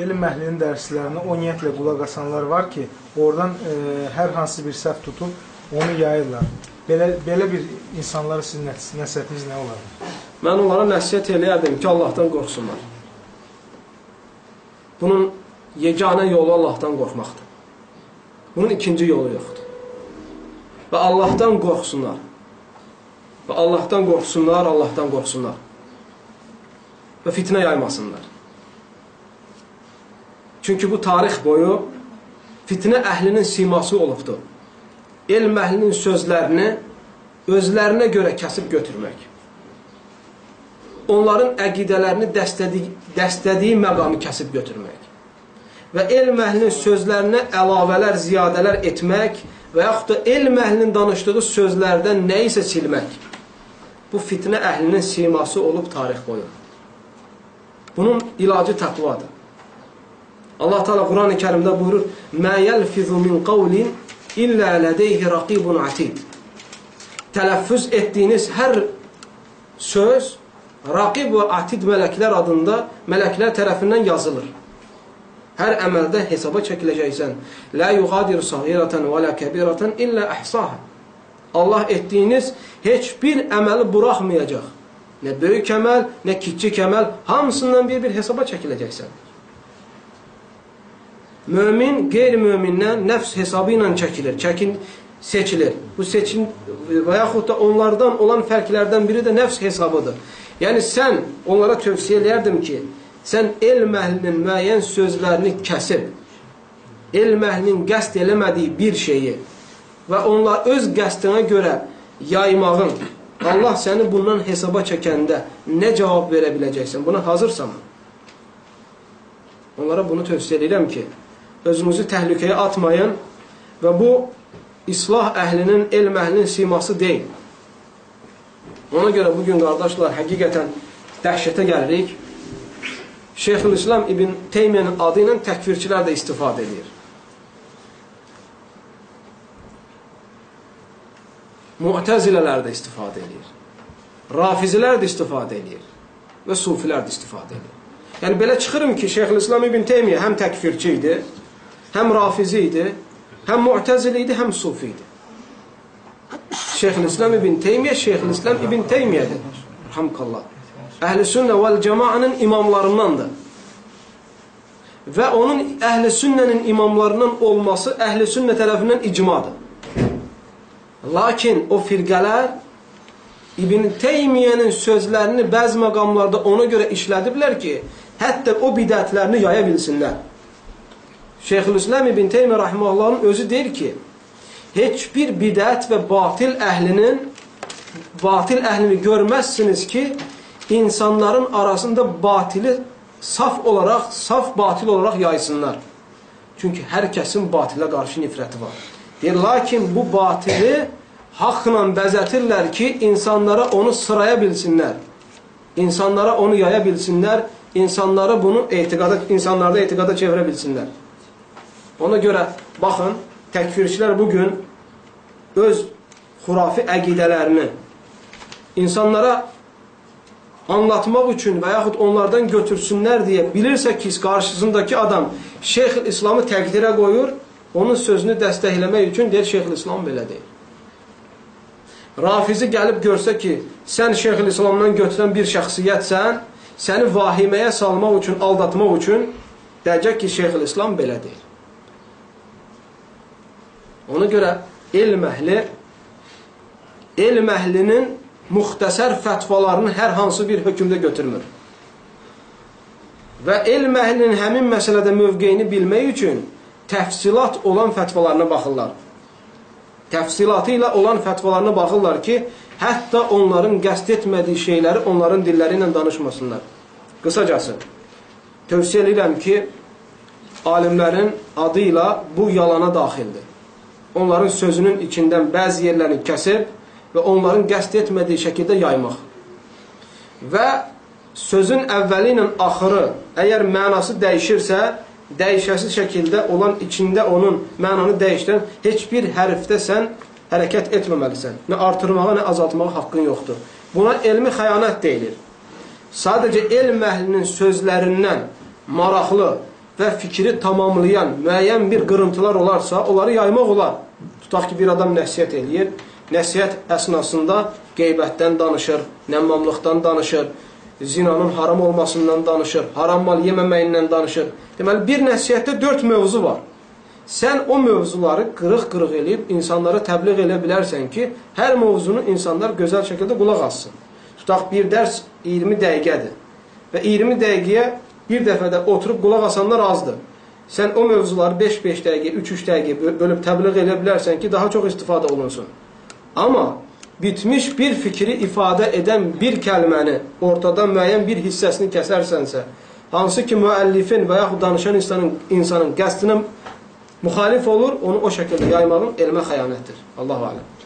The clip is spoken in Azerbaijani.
elm əhlinin dərslərinə o niyyətlə qulaq asanlar var ki, oradan e, hər hansı bir səhv tutub onu yayırlar. Belə belə bir insanlara sizin nəsihətiniz nə olar? Mən onlara nəsihət eləyərdim ki, Allahdan qorxsunlar. Bunun yeganə yolu Allahdan qorxmaqdır. Bunun ikinci yolu yoxdur. Və Allahdan qorxsunlar. Və Allahdan qorxsunlar, Allahdan qorxsunlar. Və fitnə yaymasınlar. Çünki bu tarix boyu fitnə əhlinin siması olubdur. Elm əhlinin sözlərini özlərinə görə kəsib götürmək. Onların əqidələrini dəstədiyi, dəstədiyi məqamı kəsib götürmək. Və elm əhlinin sözlərinə əlavələr, ziyadələr etmək və yaxud da elm əhlinin danışdığı sözlərdən nə isə silmək. Bu fitnə əhlinin siması olub tarix boyu. Bunun ilacı təqvadır. Allah Teala Quran-ı Kərimdə buyurur: "Mə yelfizu min qawlin illə ladeyhi raqibun atid." Tələffüz etdiyiniz hər söz raqib və atid mələklər adında mələklər tərəfindən yazılır. Hər əməldə hesaba çəkiləcəksən. La yuğadir saghiratan və la kabiratan illə ahsaha. Allah etdiyiniz heç bir əməli buraxmayacaq. Nə böyük əməl, nə kiçik əməl, hamısından bir-bir hesaba çəkiləcəksən. Mömin qeyri-mömindən nəfs hesabı ilə çəkilir, çəkin seçilir. Bu seçim və yaxud da onlardan olan fərqlərdən biri də nəfs hesabıdır. Yəni sən onlara tövsiyə eləyərdim ki, sən elm əhlinin müəyyən sözlərini kəsib, elm əhlinin qəst eləmədiyi bir şeyi və onlar öz qəstinə görə yaymağın, Allah səni bundan hesaba çəkəndə nə cavab verə biləcəksən? Buna hazırsanmı? Onlara bunu tövsiyə edirəm ki, özünüzü təhlükəyə atmayın və bu islah əhlinin, elm əhlinin siması deyil. Ona görə bugün qardaşlar həqiqətən dəhşətə gəlirik. Şeyxülislam İbn Teymiyyənin adı ilə təkvirçilər də istifadə edir. Mu'təzilələr də istifadə edir. Rafizilər də istifadə edir. Və sufilər də istifadə edir. Yəni belə çıxırım ki, Şeyxülislam İbn Teymiyyə həm təkvirçi idi, həm rafizi idi, həm mu'təzili idi, həm sufi idi. Şeyxülislam İbn Teymiyyə, Şeyxülislam İbn Teymiyyədir. Hamkallah. Əhl-i sünnə vəl cəmaənin imamlarındandır. Və onun əhl-i sünnənin imamlarından olması əhl-i sünnə tərəfindən icmadır. Lakin o firqələr İbn Teymiyyənin sözlərini bəzi məqamlarda ona görə işlədiblər ki, hətta o bidətlərini yaya bilsinlər. Şeyxülislam İbn Teymiyyə rahimehullahın özü deyir ki, heç bir bidət və batil əhlinin batil əhlini görməzsiniz ki, insanların arasında batili saf olaraq, saf batil olaraq yaysınlar. Çünki hər kəsin batilə qarşı nifrəti var. Deyir, lakin bu batili haqla bəzətirlər ki, insanlara onu sıraya bilsinlər. İnsanlara onu yaya bilsinlər, insanları bunu etiqada, insanlarda etiqada çevirə bilsinlər. Ona görə baxın, təkfirçilər bugün öz xurafi əqidələrini insanlara anlatmaq üçün və yaxud onlardan götürsünlər deyə bilirsə ki, qarşısındakı adam Şeyx İslamı təqdirə qoyur, onun sözünü dəstəkləmək üçün deyir, Şeyx İslam belə deyir. Rafizi gəlib görsə ki, sən Şeyx İslamdan götürən bir şəxsiyyətsən, səni vahiməyə salmaq üçün, aldatmaq üçün deyəcək ki, Şeyx İslam belə deyir. Ona görə elm əhli elm əhlinin muxtəsər fətvalarını hər hansı bir hökmdə götürmür. Və elm əhlinin həmin məsələdə mövqeyini bilmək üçün təfsilat olan fətvalarına baxırlar. Təfsilatı ilə olan fətvalarına baxırlar ki, hətta onların qəst etmədiyi şeyləri onların dilləri ilə danışmasınlar. Qısacası, tövsiyə edirəm ki, alimlərin adı ilə bu yalana daxildir onların sözünün içindən bəzi yerlərini kəsib və onların qəst etmədiyi şəkildə yaymaq. Və sözün əvvəli ilə axırı əgər mənası dəyişirsə, dəyişəsi şəkildə olan içində onun mənanı dəyişdən heç bir hərfdə sən hərəkət etməməlisən. Nə artırmağa, nə azaltmağa haqqın yoxdur. Buna elmi xəyanət deyilir. Sadəcə elm əhlinin sözlərindən maraqlı və fikri tamamlayan müəyyən bir qırıntılar olarsa, onları yaymaq olar. Tutaq ki, bir adam nəsiyyət eləyir. Nəsiyyət əsnasında qeybətdən danışır, nəmmamlıqdan danışır, zinanın haram olmasından danışır, haram mal yeməməyindən danışır. Deməli, bir nəsiyyətdə dörd mövzu var. Sən o mövzuları qırıq-qırıq eləyib insanlara təbliğ elə bilərsən ki, hər mövzunu insanlar gözəl şəkildə qulaq assın. Tutaq, bir dərs 20 dəqiqədir və 20 dəqiqəyə bir dəfədə oturub qulaq asanlar azdır. Sən o mövzuları 5-5 dəqiqə, 3-3 dəqiqə bölüb təbliğ elə bilərsən ki, daha çox istifadə olunsun. Amma bitmiş bir fikri ifadə edən bir kəlməni ortada müəyyən bir hissəsini kəsərsənsə, hansı ki müəllifin və yaxud danışan insanın, insanın qəsdinə müxalif olur, onu o şəkildə yaymağın elmə xəyanətdir. Allahu aləm.